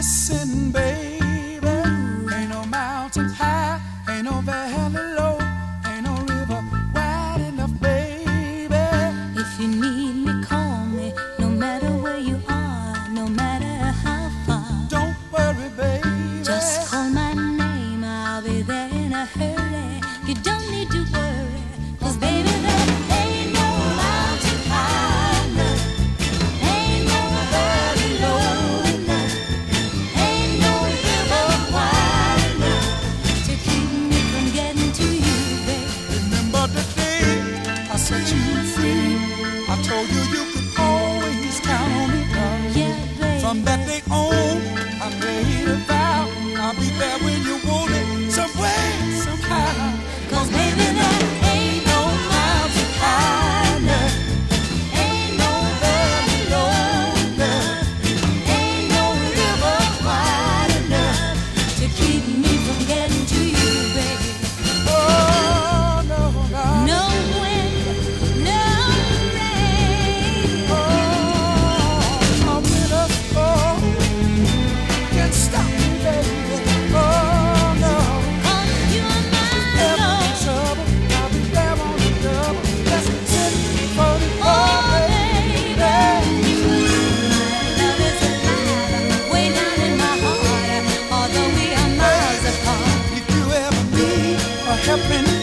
Listen, baby, set you free. I told you you could always count on me. Yeah, From that day on, I made a vow I'll be there with you. helping